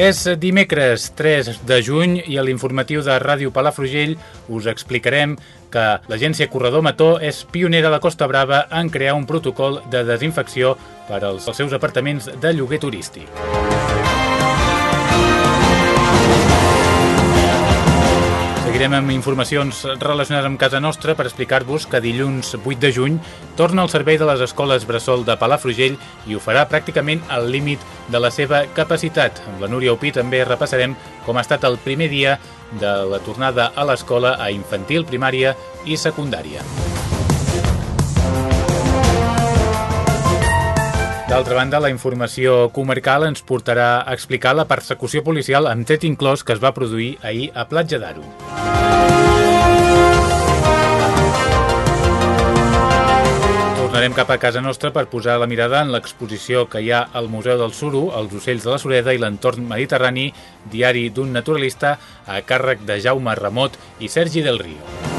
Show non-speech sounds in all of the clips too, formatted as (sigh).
És dimecres 3 de juny i a l'informatiu de Ràdio Palafrugell us explicarem que l'agència Corredor Mató és pionera a la Costa Brava en crear un protocol de desinfecció per als seus apartaments de lloguer turístic. Seguirem amb informacions relacionades amb casa nostra per explicar-vos que dilluns 8 de juny torna el servei de les escoles Bressol de Palafrugell i ho farà pràcticament al límit de la seva capacitat. Amb la Núria Opí també repassarem com ha estat el primer dia de la tornada a l'escola a infantil, primària i secundària. D'altra banda, la informació comarcal ens portarà a explicar la persecució policial amb tret inclòs que es va produir ahir a Platja d'Aro. Tornarem cap a casa nostra per posar la mirada en l'exposició que hi ha al Museu del Suro, els ocells de la Sureda i l'entorn mediterrani, diari d'un naturalista a càrrec de Jaume Ramot i Sergi del Rio.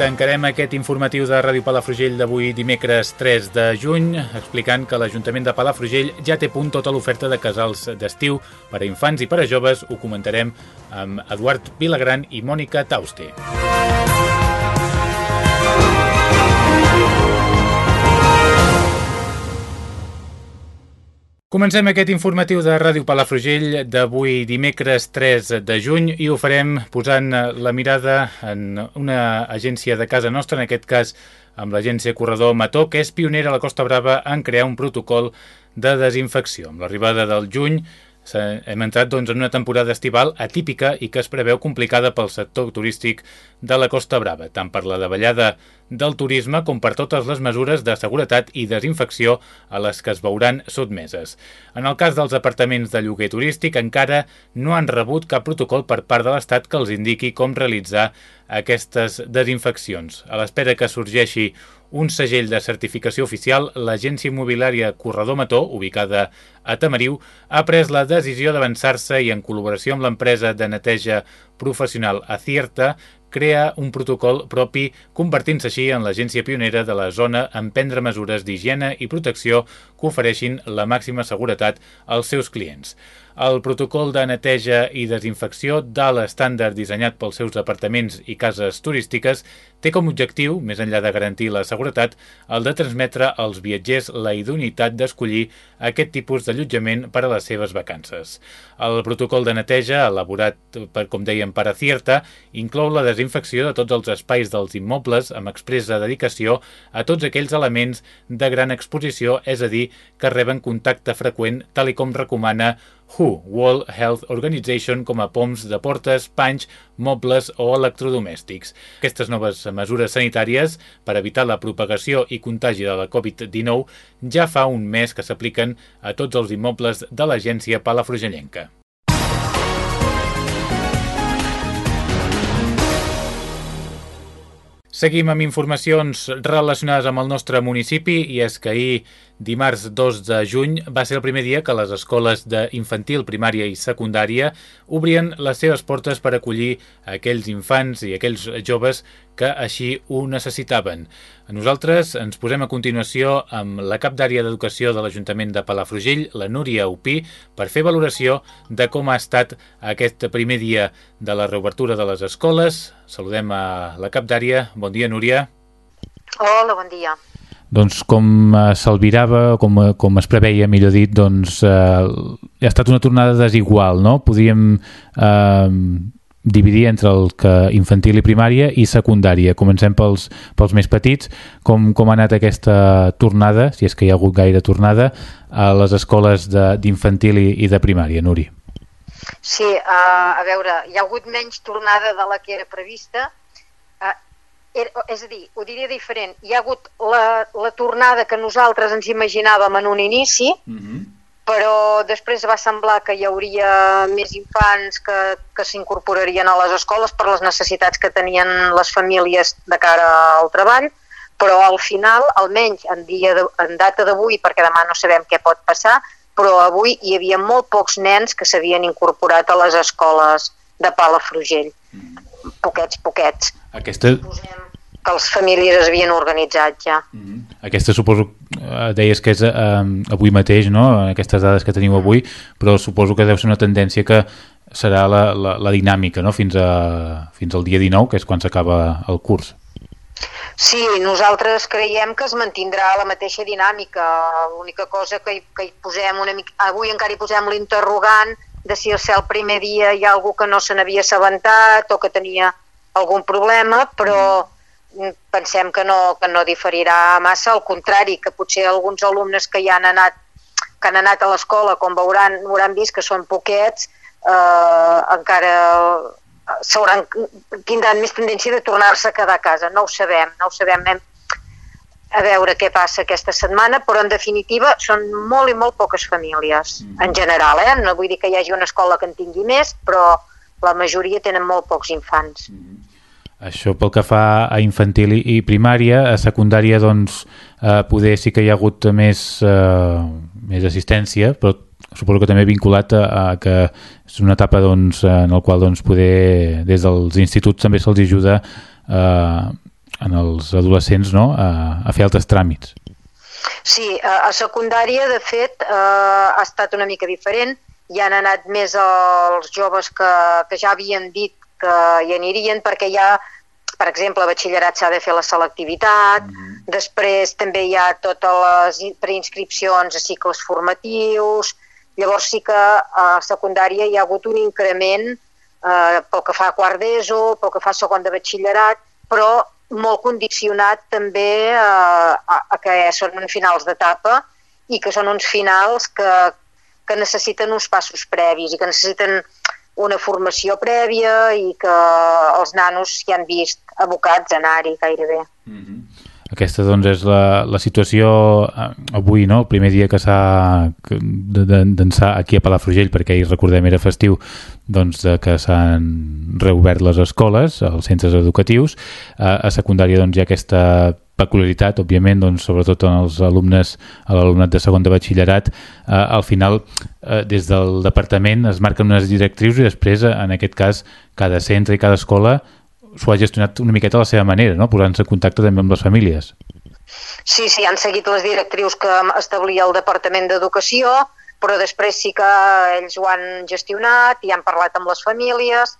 Tancarem aquest informatiu de Ràdio Palafrugell d'avui dimecres 3 de juny explicant que l'Ajuntament de Palafrugell ja té punt tota l'oferta de casals d'estiu per a infants i per a joves. Ho comentarem amb Eduard Vilagran i Mònica Tauste. Comencem aquest informatiu de Ràdio Palafrugell d'avui dimecres 3 de juny i ho farem posant la mirada en una agència de casa nostra, en aquest cas amb l'agència Corredor Mató, que és pionera a la Costa Brava en crear un protocol de desinfecció. Amb l'arribada del juny hem entrat doncs, en una temporada estival atípica i que es preveu complicada pel sector turístic de la Costa Brava, tant per la davallada del turisme com per totes les mesures de seguretat i desinfecció a les que es veuran sotmeses. En el cas dels apartaments de lloguer turístic encara no han rebut cap protocol per part de l'Estat que els indiqui com realitzar aquestes desinfeccions. A l'espera que sorgeixi un segell de certificació oficial, l'agència immobiliària Corredor Mató, ubicada a Tamariu, ha pres la decisió d'avançar-se i en col·laboració amb l'empresa de neteja professional Acierta crea un protocol propi convertint-se així en l'agència pionera de la zona en prendre mesures d'higiene i protecció que ofereixin la màxima seguretat als seus clients. El protocol de neteja i desinfecció d'alt estàndard dissenyat pels seus apartaments i cases turístiques té com objectiu, més enllà de garantir la seguretat, el de transmetre als viatgers la idoneïtat d'escollir aquest tipus d'allotjament per a les seves vacances. El protocol de neteja, elaborat, per, com dèiem, per Acierta, inclou la desinfecció de tots els espais dels immobles amb expressa dedicació a tots aquells elements de gran exposició, és a dir, que reben contacte freqüent, tal i com recomana WHO, World Health Organization, com a poms de portes, panys, mobles o electrodomèstics. Aquestes noves mesures sanitàries per evitar la propagació i contagi de la Covid-19 ja fa un mes que s'apliquen a tots els immobles de l'agència palafrugellenca. Seguim amb informacions relacionades amb el nostre municipi i és que ahir, dimarts 2 de juny, va ser el primer dia que les escoles d'infantil, primària i secundària obrien les seves portes per acollir aquells infants i aquells joves que així ho necessitaven. Nosaltres ens posem a continuació amb la cap d'àrea d'educació de l'Ajuntament de Palafrugell, la Núria Upí, per fer valoració de com ha estat aquest primer dia de la reobertura de les escoles. Saludem a la cap d'àrea. Bon dia, Núria. Hola, bon dia. Doncs com s'albirava, com, com es preveia, millor dit, doncs eh, ha estat una tornada desigual, no? Podíem eh, dividir entre el que infantil i primària i secundària. Comencem pels, pels més petits. Com, com ha anat aquesta tornada, si és que hi ha hagut gaire tornada, a les escoles d'infantil i, i de primària, Nuri? Sí, uh, a veure, hi ha hagut menys tornada de la que era prevista. Uh, era, és a dir, ho diria diferent, hi ha hagut la, la tornada que nosaltres ens imaginàvem en un inici, uh -huh. Però després va semblar que hi hauria més infants que, que s'incorporarien a les escoles per les necessitats que tenien les famílies de cara al treball, però al final, almenys en, dia de, en data d'avui, perquè demà no sabem què pot passar, però avui hi havia molt pocs nens que s'havien incorporat a les escoles de Palafrugell. Mm. Poquets, poquets. Aquesta... Posem que les famílies es havien organitzat ja. Mm -hmm. Aquesta suposo, eh, deies que és eh, avui mateix, no? aquestes dades que teniu avui, però suposo que deu ser una tendència que serà la, la, la dinàmica no? fins, a, fins al dia 19, que és quan s'acaba el curs. Sí, nosaltres creiem que es mantindrà la mateixa dinàmica. L'única cosa que hi, que hi posem una mica... Avui encara hi posem l'interrogant de si el primer dia hi ha algú que no se n'havia assabentat o que tenia algun problema, però pensem que no, que no diferirà massa, al contrari, que potser alguns alumnes que ja han anat que han anat a l'escola, com veuran, hauran vist que són poquets, eh, encara s'hauran tindran més tendència de tornar-se a quedar a casa. No ho sabem, no ho sabem. Hem, a veure què passa aquesta setmana, però en definitiva són molt i molt poques famílies, mm. en general. Eh? No vull dir que hi hagi una escola que en tingui més, però la majoria tenen molt pocs infants. Mm. Això pel que fa a infantil i primària, a secundària doncs eh, poder sí que hi ha hagut més, eh, més assistència, però suposo que també vinculat a, a que és una etapa doncs, en el qual doncs, poder, des dels instituts també se'ls ajuda eh, en els adolescents no? a, a fer altres tràmits. Sí, a, secundària, de fet, eh, ha estat una mica diferent. Hi han anat més els joves que, que ja havien dit que hi anirien perquè ja, per exemple, a batxillerat s'ha de fer la selectivitat, mm -hmm. després també hi ha totes les preinscripcions a cicles formatius, Llavors sí que a secundària hi ha hagut un increment eh, pel que fa a quart d'ESO, pel que fa a segon de batxillerat, però molt condicionat també eh, a, a que són finals d'etapa i que són uns finals que, que necessiten uns passos previs i que necessiten una formació prèvia i que els nanos hi han vist abocats a anar-hi gairebé. Mm -hmm. Aquesta doncs, és la, la situació eh, avui, no? el primer dia que s'ha d'ençà aquí a Palafrugell, perquè ahir recordem era festiu, doncs, de que s'han reobert les escoles, els centres educatius. A, a secundària doncs, hi ha aquesta peculiaritat, òbviament, doncs, sobretot en els alumnes, a l'alumnat de segon de batxillerat, eh, al final, eh, des del departament es marquen unes directrius i després, en aquest cas, cada centre i cada escola s'ho ha gestionat una miqueta a la seva manera, no? posant-se en contacte també amb les famílies. Sí, sí, han seguit les directrius que establia el Departament d'Educació, però després sí que ells ho han gestionat i han parlat amb les famílies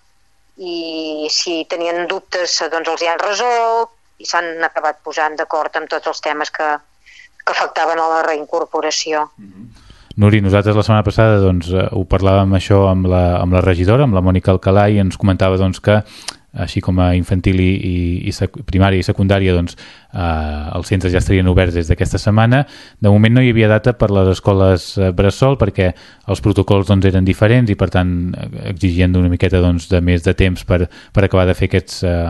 i si tenien dubtes doncs els hi han resolt i s'han acabat posant d'acord amb tots els temes que, que afectaven a la reincorporació. Mm -hmm. Nuri, nosaltres la setmana passada doncs, eh, ho parlàvem això amb la, amb la regidora, amb la Mònica Alcalà, i ens comentava doncs, que així com a infantil i, i, i sec, primària i secundària doncs, eh, els centres ja estarien oberts des d'aquesta setmana. De moment no hi havia data per les escoles eh, Bressol perquè els protocols doncs, eren diferents i per tant exigien una miqueta doncs, de més de temps per, per acabar de fer aquests, eh,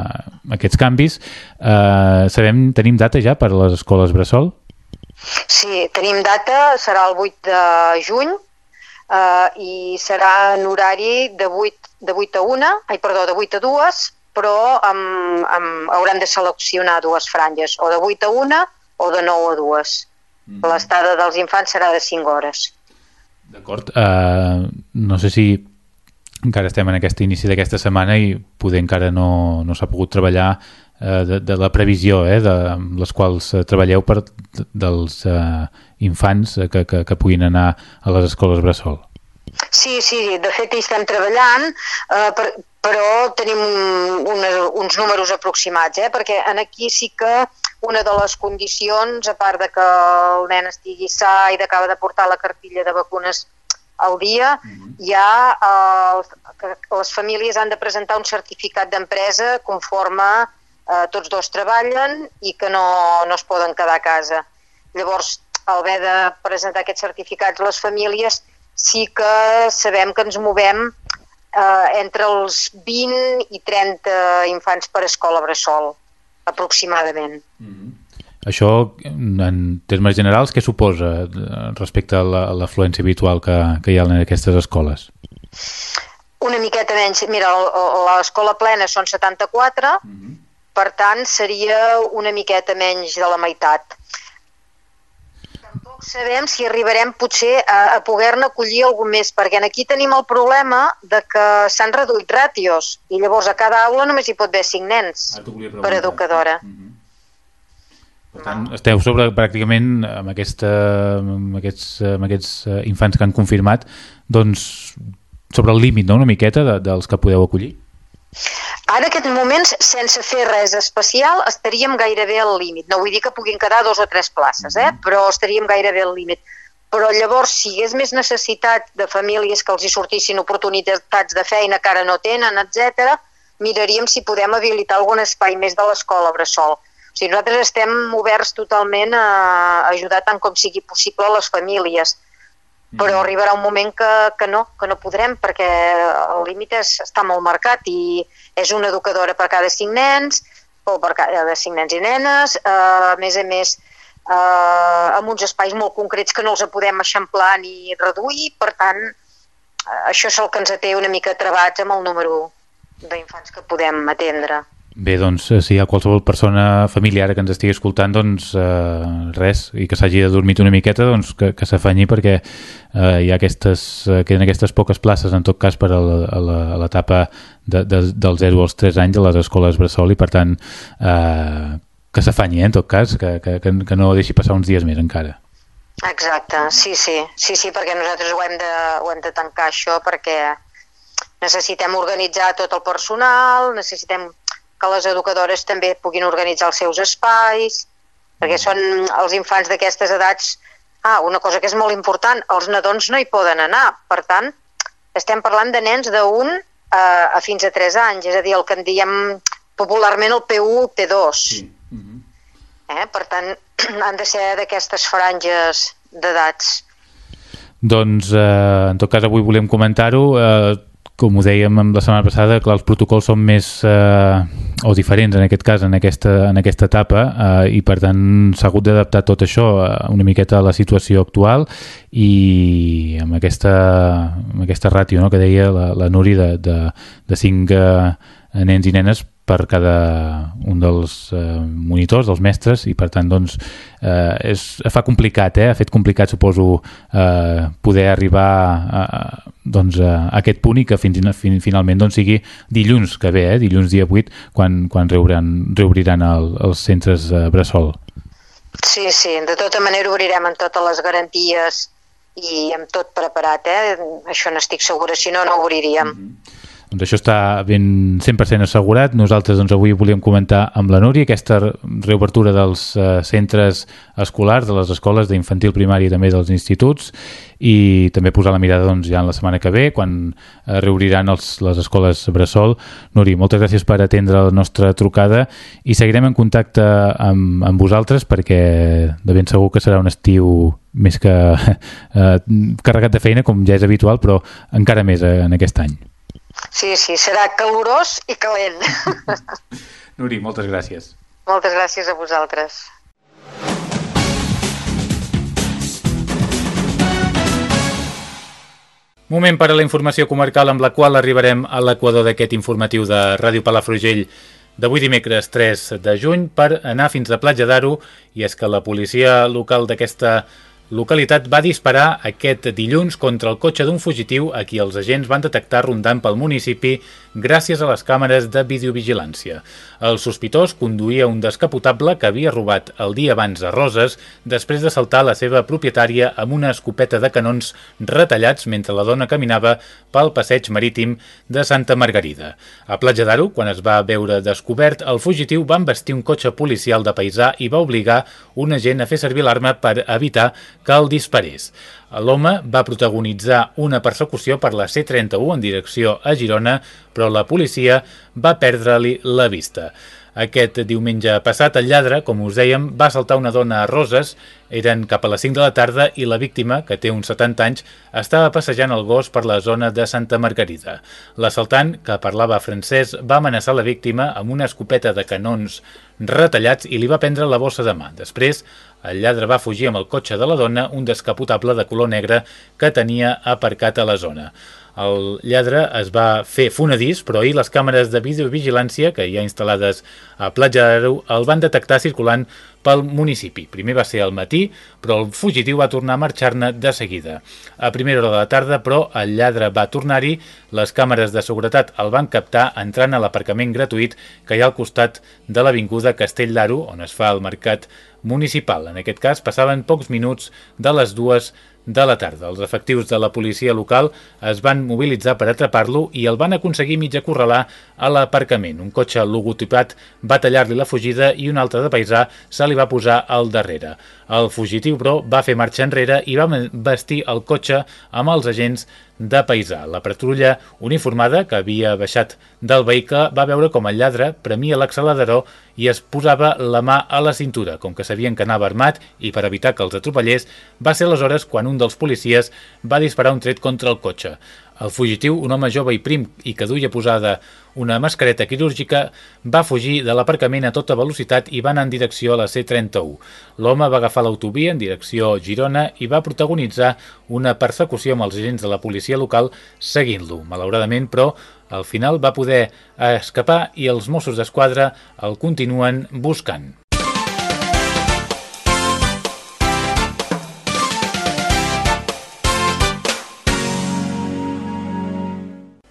aquests canvis. Eh, sabem, tenim data ja per les escoles Bressol? Sí, tenim data, serà el 8 de juny eh, i serà en horari de 8 de 8 a 1, ai, perdó, de 8 a 2, però amb, amb, hauran de seleccionar dues franges, o de 8 a 1 o de 9 a 2. Mm. L'estada dels infants serà de 5 hores. D'acord. Uh, no sé si encara estem en aquest inici d'aquesta setmana i poder encara no, no s'ha pogut treballar de, de la previsió eh, de les quals uh, treballeu per dels uh, infants que, que, que puguin anar a les escoles Bressol. Sí, sí, de fet hi estem treballant, eh, per, però tenim una, uns números aproximats, eh? perquè en aquí sí que una de les condicions, a part de que el nen estigui sa i d'acaba de portar la cartilla de vacunes al dia. -huh. hi ha eh, que les famílies han de presentar un certificat d'empresa conforme eh, tots dos treballen i que no, no es poden quedar a casa. Llavors, al haver de presentar aquests certificats, les famílies sí que sabem que ens movem eh, entre els 20 i 30 infants per escola bressol, aproximadament. Mm -hmm. Això, en termes generals, què suposa eh, respecte a l'afluència habitual que, que hi ha en aquestes escoles? Una miqueta menys. Mira, l'escola plena són 74, mm -hmm. Per tant, seria una miqueta menys de la meitat sabem si arribarem potser a, a poder-ne acollir algun més, perquè aquí tenim el problema de que s'han reduït ràtios i llavors a cada aula només hi pot haver cinc nens ah, per educadora. Mm -hmm. Per tant, esteu sobre pràcticament amb, aquesta, amb, aquests, amb aquests eh, infants que han confirmat doncs sobre el límit no? una miqueta de, dels que podeu acollir? Ara, en aquests moments, sense fer res especial, estaríem gairebé al límit. No vull dir que puguin quedar dos o tres places, eh? Mm-hmm. però estaríem gairebé al límit. Però llavors, si hi hagués més necessitat de famílies que els hi sortissin oportunitats de feina que ara no tenen, etc, miraríem si podem habilitar algun espai més de l'escola Bressol. O sigui, nosaltres estem oberts totalment a ajudar tant com sigui possible a les famílies però mm. arribarà un moment que, que no, que no podrem perquè el límit és, està molt marcat i és una educadora per cada cinc nens o per cada cinc nens i nenes, eh, a més a més eh, amb uns espais molt concrets que no els podem eixamplar ni reduir, per tant eh, això és el que ens té una mica trebats amb el número d'infants que podem atendre. Bé, doncs, eh, si hi ha qualsevol persona familiar que ens estigui escoltant, doncs eh, res, i que s'hagi dormit una miqueta, doncs que, que s'afanyi perquè eh, hi ha aquestes, eh, queden aquestes poques places, en tot cas, per a l'etapa de, de, del 0 als 3 anys a les escoles Bressol i, per tant, eh, que s'afanyi, eh, en tot cas, que, que, que no deixi passar uns dies més encara. Exacte, sí, sí, sí, sí, perquè nosaltres ho hem de, ho hem de tancar això perquè necessitem organitzar tot el personal, necessitem que les educadores també puguin organitzar els seus espais, perquè mm. són els infants d'aquestes edats... Ah, una cosa que és molt important, els nadons no hi poden anar, per tant, estem parlant de nens d'un a, a fins a 3 anys, és a dir, el que en diem popularment el P1, P2. Sí. Mm -hmm. eh? Per tant, (clears throat) han de ser d'aquestes franges d'edats. Doncs, eh, en tot cas, avui volem comentar-ho. Eh, com ho dèiem la setmana passada, clar, els protocols són més eh, o diferents en aquest cas, en aquesta, en aquesta etapa eh, i per tant s'ha hagut d'adaptar tot això eh, una miqueta a la situació actual i amb aquesta, amb aquesta ràtio no, que deia la, la Nuri de, de, de cinc eh, nens i nenes per cada un dels eh, monitors, dels mestres, i per tant doncs, eh, és, fa complicat, eh? ha fet complicat, suposo, eh, poder arribar a, a, doncs, a aquest punt i que fins, fin, finalment doncs, sigui dilluns que ve, eh? dilluns dia 8, quan, quan reobriran, reobriran el, els centres eh, Bressol. Sí, sí, de tota manera obrirem amb totes les garanties i amb tot preparat, eh? això n'estic segura, si no, no obriríem. Mm -hmm. Doncs això està ben 100% assegurat. Nosaltres doncs, avui volíem comentar amb la Núria aquesta reobertura dels eh, centres escolars, de les escoles d'infantil primari i també dels instituts i també posar la mirada doncs, ja en la setmana que ve, quan eh, reobriran els, les escoles Bressol. Núria, moltes gràcies per atendre la nostra trucada i seguirem en contacte amb, amb vosaltres perquè de ben segur que serà un estiu més que (laughs) eh, carregat de feina, com ja és habitual, però encara més eh, en aquest any. Sí, sí, serà calorós i calent. (laughs) Nuri, moltes gràcies. Moltes gràcies a vosaltres. Moment per a la informació comarcal amb la qual arribarem a l'equador d'aquest informatiu de Ràdio Palafrugell d'avui dimecres 3 de juny per anar fins a Platja d'Aro i és que la policia local d'aquesta localitat va disparar aquest dilluns contra el cotxe d'un fugitiu a qui els agents van detectar rondant pel municipi gràcies a les càmeres de videovigilància. El sospitós conduïa un descapotable que havia robat el dia abans a Roses després de saltar la seva propietària amb una escopeta de canons retallats mentre la dona caminava pel passeig marítim de Santa Margarida. A Platja d'Aro, quan es va veure descobert, el fugitiu va investir un cotxe policial de paisà i va obligar un agent a fer servir l'arma per evitar que el disparés. L'home va protagonitzar una persecució per la C-31 en direcció a Girona, però la policia va perdre-li la vista. Aquest diumenge passat, el lladre, com us dèiem, va saltar una dona a Roses, eren cap a les 5 de la tarda i la víctima, que té uns 70 anys, estava passejant el gos per la zona de Santa Margarida. L'assaltant, que parlava francès, va amenaçar la víctima amb una escopeta de canons retallats i li va prendre la bossa de mà. Després, el lladre va fugir amb el cotxe de la dona, un descapotable de color negre que tenia aparcat a la zona. El lladre es va fer fonedís, però ahir les càmeres de videovigilància que hi ha instal·lades a Platja d'Aro el van detectar circulant pel municipi. Primer va ser al matí, però el fugitiu va tornar a marxar-ne de seguida. A primera hora de la tarda, però, el lladre va tornar-hi, les càmeres de seguretat el van captar entrant a l'aparcament gratuït que hi ha al costat de l'Avinguda Castell d'Aro, on es fa el mercat municipal. En aquest cas, passaven pocs minuts de les dues de la tarda. Els efectius de la policia local es van mobilitzar per atrapar-lo i el van aconseguir mig acorralar a l'aparcament. Un cotxe logotipat va tallar-li la fugida i un altre de paisà se li va posar al darrere. El fugitiu, però, va fer marxa enrere i va vestir el cotxe amb els agents de paisà. La patrulla uniformada, que havia baixat del vehicle, va veure com el lladre premia l'accelerador i es posava la mà a la cintura. Com que sabien que anava armat i per evitar que els atropellés, va ser aleshores quan un dels policies va disparar un tret contra el cotxe. El fugitiu, un home jove i prim i que duia posada una mascareta quirúrgica, va fugir de l'aparcament a tota velocitat i va anar en direcció a la C-31. L'home va agafar l'autovia en direcció Girona i va protagonitzar una persecució amb els agents de la policia local seguint-lo. Malauradament, però, al final va poder escapar i els Mossos d'Esquadra el continuen buscant.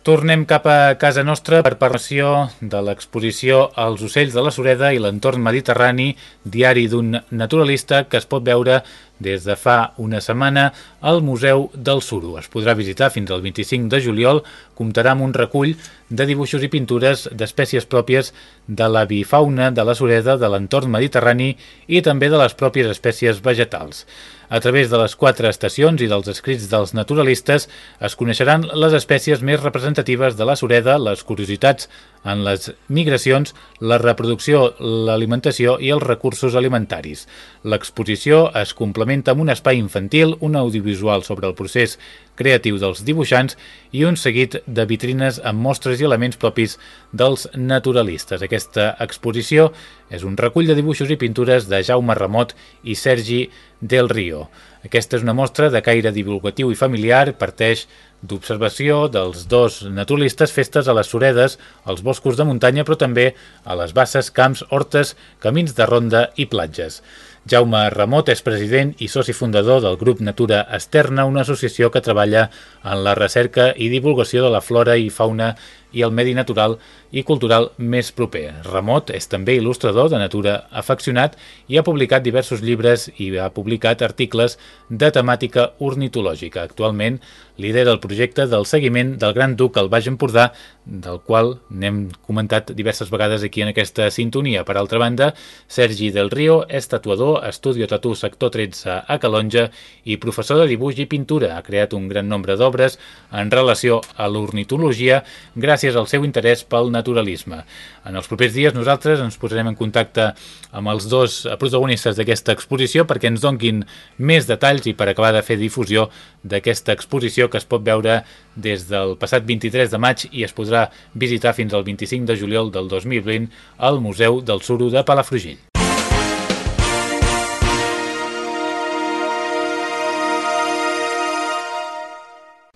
Tornem cap a casa nostra per parlació de l'exposició Els ocells de la Sureda i l'entorn mediterrani, diari d'un naturalista que es pot veure des de fa una setmana al Museu del Suro. Es podrà visitar fins al 25 de juliol, comptarà amb un recull de dibuixos i pintures d'espècies pròpies de la bifauna de la Sureda, de l'entorn mediterrani i també de les pròpies espècies vegetals. A través de les quatre estacions i dels escrits dels naturalistes es coneixeran les espècies més representatives de la sureda, les curiositats en les migracions, la reproducció, l'alimentació i els recursos alimentaris. L'exposició es complementa amb un espai infantil, un audiovisual sobre el procés creatiu dels dibuixants i un seguit de vitrines amb mostres i elements propis dels naturalistes. Aquesta exposició és un recull de dibuixos i pintures de Jaume Ramot i Sergi del Rio. Aquesta és una mostra de caire divulgatiu i familiar, parteix d'observació dels dos naturalistes festes a les Suredes, als boscos de muntanya, però també a les basses, camps, hortes, camins de ronda i platges. Jaume Ramot és president i soci fundador del grup Natura Externa, una associació que treballa en la recerca i divulgació de la flora i fauna i el medi natural i cultural més proper. Ramot és també il·lustrador de natura afeccionat i ha publicat diversos llibres i ha publicat articles de temàtica ornitològica. Actualment lidera el projecte del seguiment del Gran Duc al Baix Empordà, del qual n'hem comentat diverses vegades aquí en aquesta sintonia. Per altra banda, Sergi del Rio és tatuador, estudio tatu sector 13 a Calonja i professor de dibuix i pintura. Ha creat un gran nombre d'obres en relació a l'ornitologia gràcies al seu interès pel naturalisme. En els propers dies nosaltres ens posarem en contacte amb els dos protagonistes d'aquesta exposició perquè ens donguin més detalls i per acabar de fer difusió d'aquesta exposició que es pot veure des del passat 23 de maig i es podrà visitar fins al 25 de juliol del 2020 al Museu del Suro de Palafrugell.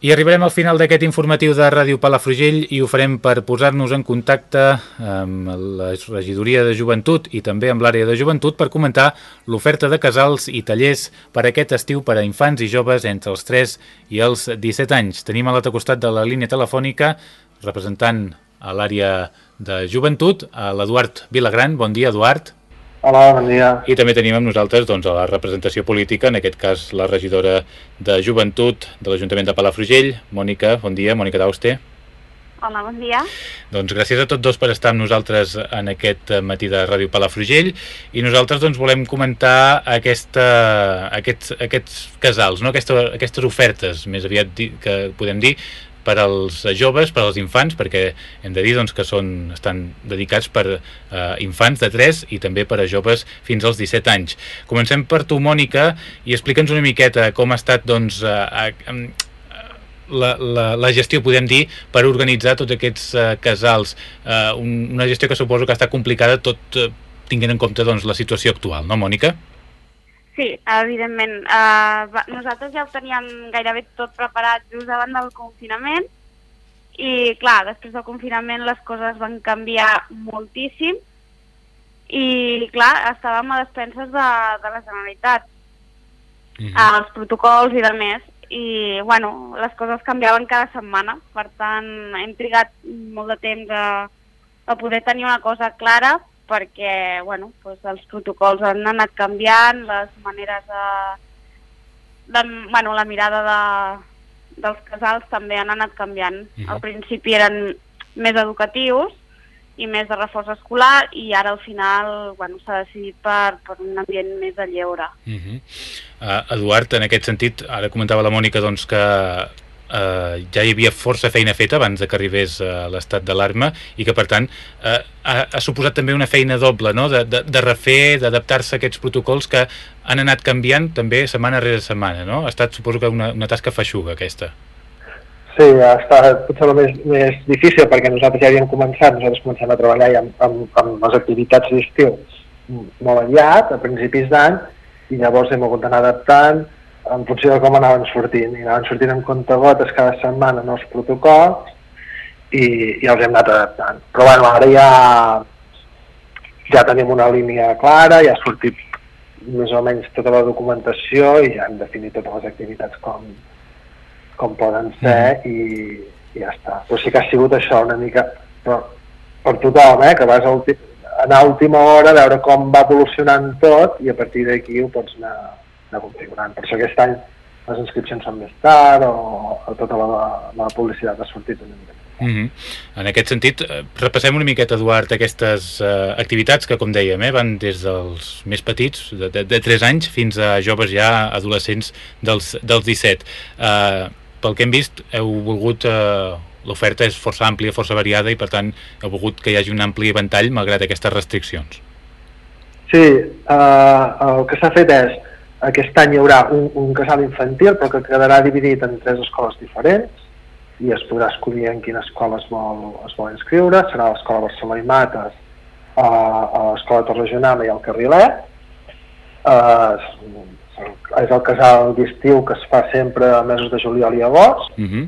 I arribarem al final d'aquest informatiu de Ràdio Palafrugell i ho farem per posar-nos en contacte amb la regidoria de joventut i també amb l'àrea de joventut per comentar l'oferta de casals i tallers per aquest estiu per a infants i joves entre els 3 i els 17 anys. Tenim a l'altre costat de la línia telefònica representant a l'àrea de joventut, l'Eduard Vilagran. Bon dia, Eduard. Hola, bon dia. I també tenim amb nosaltres doncs, a la representació política, en aquest cas la regidora de Joventut de l'Ajuntament de Palafrugell, Mònica, bon dia, Mònica Dauste. Hola, bon dia. Doncs gràcies a tots dos per estar amb nosaltres en aquest matí de Ràdio Palafrugell i nosaltres doncs, volem comentar aquesta, aquests, aquests casals, no? Aquesta, aquestes ofertes, més aviat que podem dir, per als joves, per als infants, perquè hem de dir doncs, que són, estan dedicats per eh, infants de 3 i també per a joves fins als 17 anys. Comencem per tu, Mònica, i explica'ns una miqueta com ha estat doncs, eh, eh, la, la, la gestió, podem dir, per organitzar tots aquests eh, casals. Eh, un, una gestió que suposo que estat complicada tot eh, tinguent en compte doncs, la situació actual, no, Mònica? Sí, evidentment. Uh, nosaltres ja ho teníem gairebé tot preparat just davant del confinament i, clar, després del confinament les coses van canviar moltíssim i, clar, estàvem a despenses de, de la Generalitat, mm -hmm. els protocols i de més, i, bueno, les coses canviaven cada setmana, per tant, hem trigat molt de temps a, a poder tenir una cosa clara, perquè bueno, doncs els protocols han anat canviant, les maneres de... de bueno, la mirada de, dels casals també han anat canviant. Uh -huh. Al principi eren més educatius i més de reforç escolar i ara al final bueno, s'ha decidit per, per un ambient més de lleure. Uh -huh. uh, Eduard, en aquest sentit, ara comentava la Mònica doncs, que eh, ja hi havia força feina feta abans de que arribés eh, l'estat d'alarma i que per tant eh, ha, ha suposat també una feina doble no? de, de, de refer, d'adaptar-se a aquests protocols que han anat canviant també setmana rere setmana, no? Ha estat suposo que una, una tasca feixuga aquesta. Sí, ha estat potser el més, més difícil perquè nosaltres ja havíem començat, nosaltres comencem a treballar ja amb, amb, amb les activitats d'estiu molt aviat, a principis d'any, i llavors hem hagut d'anar adaptant, en funció de com anaven sortint. I anaven sortint amb comptagotes cada setmana nous protocols i, i els hem anat adaptant. Però bueno, ara ja, ja tenim una línia clara, ja ha sortit més o menys tota la documentació i ja hem definit totes les activitats com, com poden ser mm. i, i ja està. Però sí que ha sigut això una mica però, per tothom, eh, que vas a, anar a última hora a veure com va evolucionant tot i a partir d'aquí ho pots anar, anar configurant. Per això aquest any les inscripcions són més tard o, o tota la, la publicitat ha sortit una mica. Mm -hmm. En aquest sentit, eh, repassem una miqueta, Eduard, aquestes uh, activitats que, com dèiem, eh, van des dels més petits, de, de, de 3 anys, fins a joves ja adolescents dels, dels 17. Uh, pel que hem vist, heu volgut... Uh, L'oferta és força àmplia, força variada i, per tant, heu volgut que hi hagi un ampli ventall malgrat aquestes restriccions. Sí, uh, el que s'ha fet és aquest any hi haurà un, un casal infantil, però que quedarà dividit en tres escoles diferents i es podrà escollir en quina escola es vol, es vol inscriure. Serà l'escola Barcelona i Mates, a, a l'escola Torrejonama i al Carrilet. Uh, és el casal d'estiu que es fa sempre a mesos de juliol i agost, uh mhm. -huh.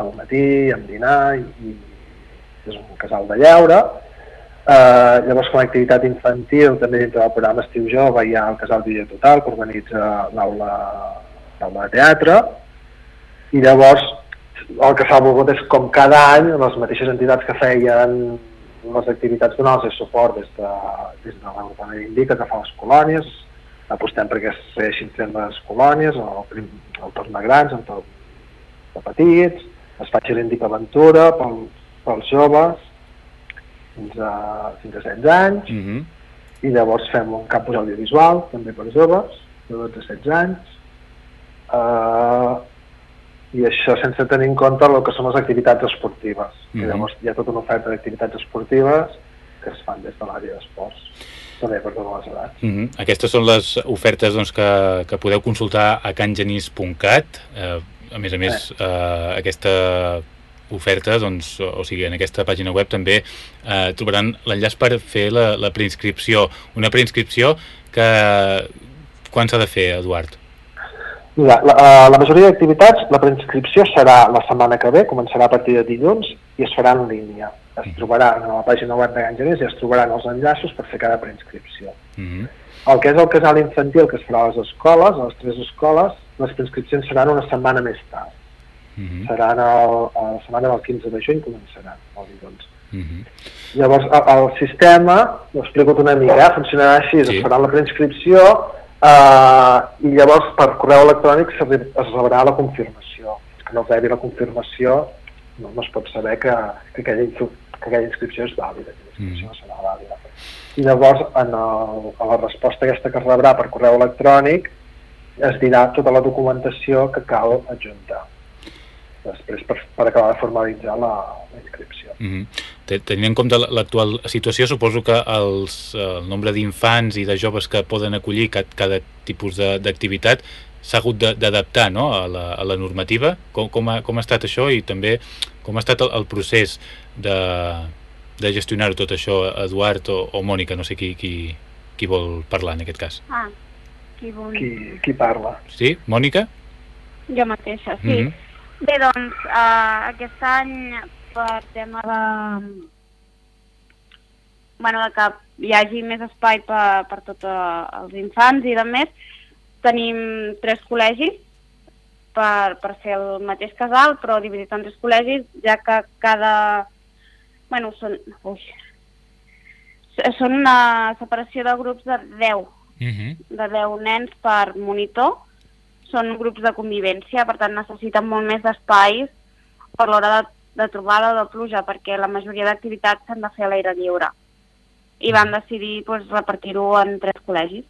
al matí, amb dinar, i, i és un casal de lleure Eh, llavors, com a activitat infantil, també dintre del programa Estiu Jove hi ha el Casal Villa Total, que organitza l'aula de teatre, i llavors el que s'ha volgut és com cada any les mateixes entitats que feien les activitats donals de suport des de, des de l'agrupament Indica que fa les colònies, apostem perquè es segueixin fent les colònies, el, el torn de grans, el torn de petits, es faci l'Indica Aventura pel, pels joves, fins a, fins a 16 anys, uh mhm. -huh. i llavors fem un campus audiovisual, també per joves, de 12 a 16 anys, uh, i això sense tenir en compte el que són les activitats esportives. Uh -huh. I mhm. llavors hi ha tota una oferta d'activitats esportives que es fan des de l'àrea d'esports també per totes les edats. Mhm. -huh. Aquestes són les ofertes doncs, que, que podeu consultar a cangenís.cat. Eh, a més a més, eh, aquesta oferta, doncs, o sigui, en aquesta pàgina web també eh, trobaran l'enllaç per fer la, la preinscripció. Una preinscripció que... Quan s'ha de fer, Eduard? La, la, eh, la majoria d'activitats, la preinscripció serà la setmana que ve, començarà a partir de dilluns i es farà en línia. Es mm. trobarà a la pàgina web de Gangerés i es trobaran els enllaços per fer cada preinscripció. Mm -hmm. El que és el casal infantil que es farà a les escoles, a les tres escoles, les preinscripcions seran una setmana més tard. -huh. Mhm. Seran el, a la setmana del 15 de juny començaran el dilluns. Uh mhm. -huh. Llavors, el, el sistema, ho explico una mica, eh? funcionarà així, sí. es farà la preinscripció eh, i llavors per correu electrònic es rebrà la confirmació. Que no rebi la confirmació no, no es pot saber que, que, aquella, que aquella inscripció és vàlida, que la inscripció uh -huh. serà vàlida. I llavors, en el, a la resposta aquesta que es rebrà per correu electrònic, es dirà tota la documentació que cal adjuntar. Després per, per acabar de formalitzar la, la inscripció. Mm -hmm. Tenint en compte l'actual situació, suposo que els, el nombre d'infants i de joves que poden acollir cada, cada tipus d'activitat s'ha hagut d'adaptar no? a, la, a la normativa. Com, com, ha, com ha estat això i també com ha estat el, el procés de, de gestionar tot això, Eduard o, o Mònica, no sé qui, qui, qui vol parlar en aquest cas. Ah, qui vol... Qui, qui parla? Sí, Mònica? Jo mateixa, sí. Mm -hmm. Bé, doncs, uh, aquest any, per tema de... Bueno, de que hi hagi més espai per, per tots els infants i de més, tenim tres col·legis per, per ser el mateix casal, però dividit en tres col·legis, ja que cada... Bueno, són... Ui, són una separació de grups de 10, uh -huh. de 10 nens per monitor, són grups de convivència, per tant necessiten molt més d'espais per l'hora de, de trobada o de pluja, perquè la majoria d'activitats s'han de fer a l'aire lliure. I van decidir pues, repartir-ho en tres col·legis.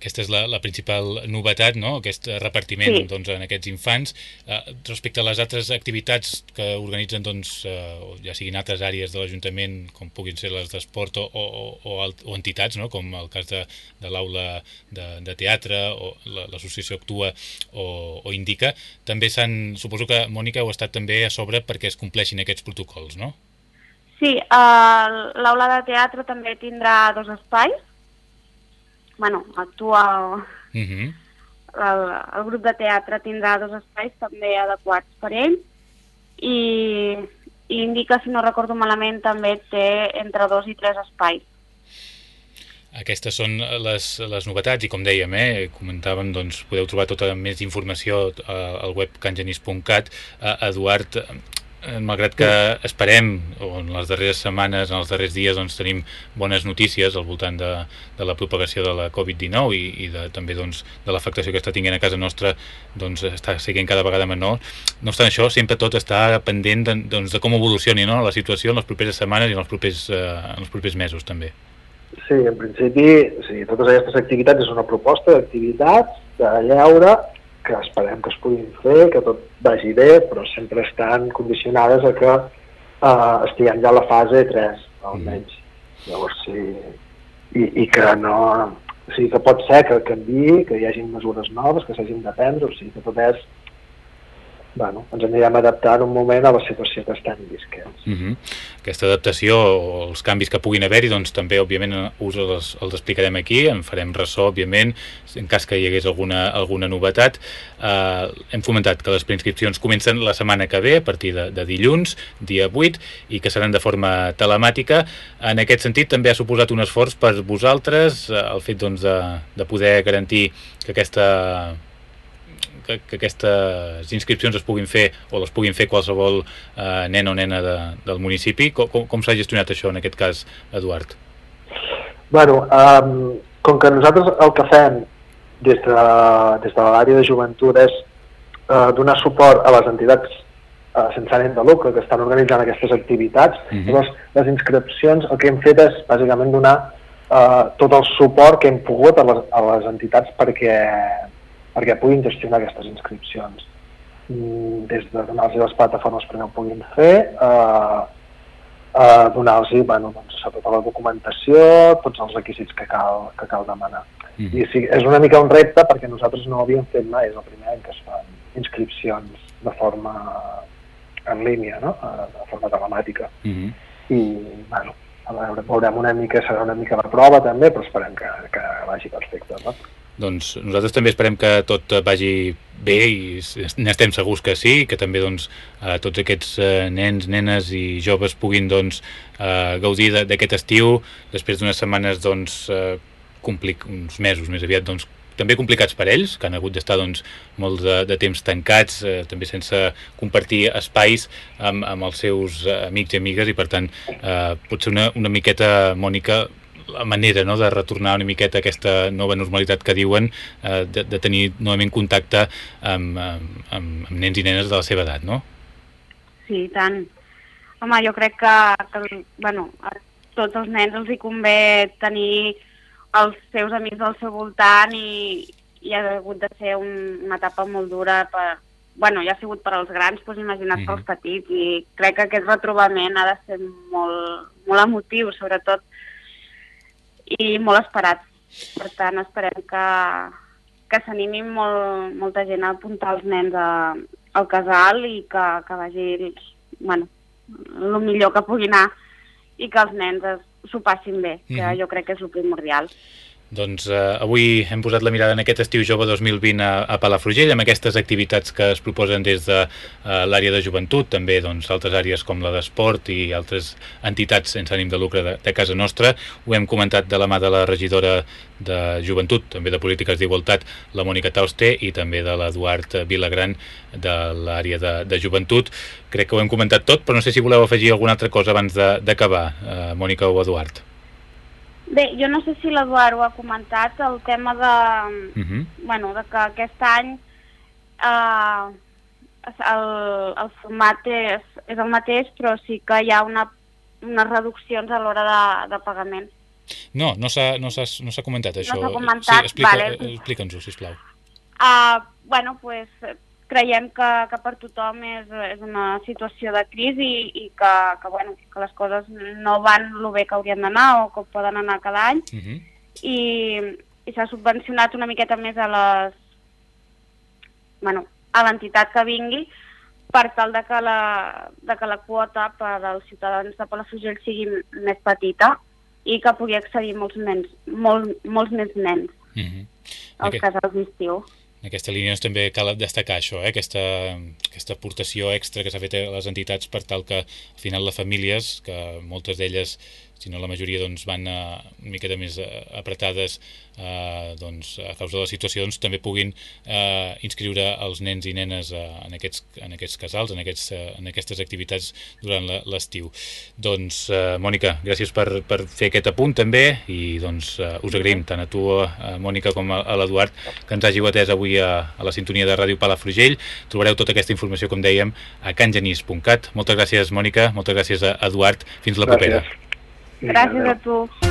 Aquesta és la, la principal novetat, no? aquest repartiment sí. doncs, en aquests infants. Eh, respecte a les altres activitats que organitzen, doncs, eh, ja siguin altres àrees de l'Ajuntament, com puguin ser les d'esport o, o, o, o entitats, no? com el cas de, de l'aula de, de teatre o l'associació Actua o, o Indica, també s'han, suposo que, Mònica, heu estat també a sobre perquè es compleixin aquests protocols, no? Sí, uh, l'aula de teatre també tindrà dos espais, bueno, actua... Uh -huh. el, el grup de teatre tindrà dos espais també adequats per ell i, i indica, si no recordo malament, també té entre dos i tres espais. Aquestes són les, les novetats i com dèiem, eh, comentàvem, doncs podeu trobar tota més informació eh, al web cangenis.cat. Eh, Eduard, malgrat que esperem, o en les darreres setmanes, en els darrers dies, doncs, tenim bones notícies al voltant de, de la propagació de la Covid-19 i, i de, també doncs, de l'afectació que està tinguent a casa nostra doncs, està siguent cada vegada menor. No obstant això, sempre tot està pendent de, doncs, de com evolucioni no? la situació en les properes setmanes i en els propers, eh, en els propers mesos també. Sí, en principi, sí, totes aquestes activitats és una proposta d'activitats de lleure que esperem que es puguin fer, que tot vagi bé, però sempre estan condicionades a que eh, estiguem ja a la fase 3, almenys. Mm. Llavors, sí, i, i que no... O sigui, que pot ser que canvi, que hi hagi mesures noves, que s'hagin de prendre, o sigui, que tot és bueno, ens anirem adaptant un moment a la situació que estem visquent. Uh -huh. Aquesta adaptació o els canvis que puguin haver-hi, doncs també, òbviament, us els, els explicarem aquí, en farem ressò, òbviament, en cas que hi hagués alguna, alguna novetat. Uh, hem fomentat que les preinscripcions comencen la setmana que ve, a partir de, de dilluns, dia 8, i que seran de forma telemàtica. En aquest sentit, també ha suposat un esforç per vosaltres, uh, el fet doncs, de, de poder garantir que aquesta que, que aquestes inscripcions es puguin fer o les puguin fer qualsevol eh, nen o nena de, del municipi. Com, com, com s'ha gestionat això en aquest cas, Eduard? bueno, um, com que nosaltres el que fem des de, des de l'àrea de joventut és uh, donar suport a les entitats uh, sense ànim de lucre que estan organitzant aquestes activitats, uh mhm. -huh. llavors les inscripcions el que hem fet és bàsicament donar uh, tot el suport que hem pogut a les, a les entitats perquè perquè puguin gestionar aquestes inscripcions. Mm, des de donar-los les plataformes perquè ho puguin fer, eh, eh, donar-los bueno, doncs, tota la documentació, tots els requisits que cal, que cal demanar. Mm -hmm. I sí, és una mica un repte perquè nosaltres no ho havíem fet mai, és el primer any que es fan inscripcions de forma en línia, no? Eh, de forma telemàtica. Mm -hmm. I, bueno, a veure, veurem una mica, serà una mica la prova també, però esperem que, que vagi perfecte. No? Doncs nosaltres també esperem que tot vagi bé i n'estem segurs que sí, que també doncs, eh, tots aquests eh, nens, nenes i joves puguin doncs, eh, gaudir d'aquest estiu després d'unes setmanes doncs, eh, complic uns mesos més aviat doncs, també complicats per ells, que han hagut d'estar doncs, molts de, de temps tancats, eh, també sense compartir espais amb, amb els seus amics i amigues i per tant eh, pot ser una, una miqueta, Mònica, la manera no, de retornar una miqueta aquesta nova normalitat que diuen eh, de, de tenir novament contacte amb, amb, amb, nens i nenes de la seva edat, no? Sí, tant. Home, jo crec que, que bueno, a tots els nens els hi convé tenir els seus amics al seu voltant i, i ha hagut de ser un, una etapa molt dura per, bueno, ja ha sigut per als grans, doncs imagina't mm -hmm. pels petits, i crec que aquest retrobament ha de ser molt, molt emotiu, sobretot, i molt esperat. Per tant, esperem que, que s'animin molt, molta gent a apuntar els nens a, al casal i que, que vagi bueno, el millor que pugui anar i que els nens s'ho passin bé, que mm -hmm. jo crec que és el primordial. Doncs eh, avui hem posat la mirada en aquest estiu jove 2020 a, a Palafrugell, amb aquestes activitats que es proposen des de eh, l'àrea de joventut, també doncs, altres àrees com la d'esport i altres entitats sense ànim de lucre de, de casa nostra. Ho hem comentat de la mà de la regidora de joventut, també de polítiques d'igualtat, la Mònica Tauste, i també de l'Eduard Vilagran de l'àrea de, de joventut. Crec que ho hem comentat tot, però no sé si voleu afegir alguna altra cosa abans d'acabar, eh, Mònica o Eduard. Bé, jo no sé si l'Eduard ho ha comentat, el tema de, uh mhm. -huh. bueno, de que aquest any eh, el, el format és, és el mateix, però sí que hi ha una, unes reduccions a l'hora de, de pagament. No, no s'ha no no comentat això. No s'ha comentat, sí, explica, vale. Explica'ns-ho, sisplau. Uh, bueno, pues, creiem que, que per tothom és, és una situació de crisi i, i que, que, bueno, que les coses no van el bé que haurien d'anar o que poden anar cada any uh mhm. -huh. i, i s'ha subvencionat una miqueta més a les bueno, a l'entitat que vingui per tal de que, la, de que la quota per als ciutadans de Palafrugell sigui més petita i que pugui accedir molts, nens, molt, molts més nens uh mhm. -huh. als okay. casals d'estiu. En aquesta línia doncs, també cal destacar això, eh? aquesta, aquesta aportació extra que s'ha fet a les entitats per tal que al final les famílies, que moltes d'elles si no la majoria doncs, van uh, una miqueta més uh, apretades uh, doncs, a causa de la situació, doncs, també puguin uh, inscriure els nens i nenes uh, en, aquests, en aquests casals, en, aquests, uh, en aquestes activitats durant l'estiu. Doncs, uh, Mònica, gràcies per, per fer aquest apunt també i doncs, uh, us agraïm tant a tu, uh, Mònica, com a, a l'Eduard, que ens hàgiu atès avui a, a la sintonia de Ràdio Palafrugell. Trobareu tota aquesta informació, com dèiem, a cangenís.cat. Moltes gràcies, Mònica, moltes gràcies a Eduard. Fins la propera. Gràcies. Gràcies a tu.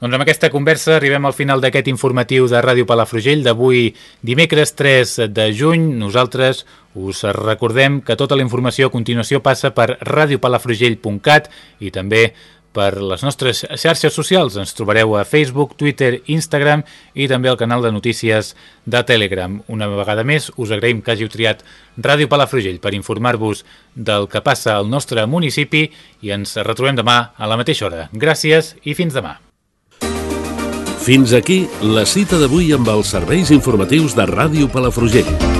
Doncs amb aquesta conversa arribem al final d'aquest informatiu de Ràdio Palafrugell d'avui dimecres 3 de juny. Nosaltres us recordem que tota la informació a continuació passa per radiopalafrugell.cat i també per les nostres xarxes socials. Ens trobareu a Facebook, Twitter, Instagram i també al canal de notícies de Telegram. Una vegada més, us agraïm que hàgiu triat Ràdio Palafrugell per informar-vos del que passa al nostre municipi i ens retrobem demà a la mateixa hora. Gràcies i fins demà. Fins aquí la cita d'avui amb els serveis informatius de Ràdio Palafrugell.